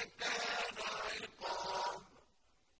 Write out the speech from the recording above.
like that.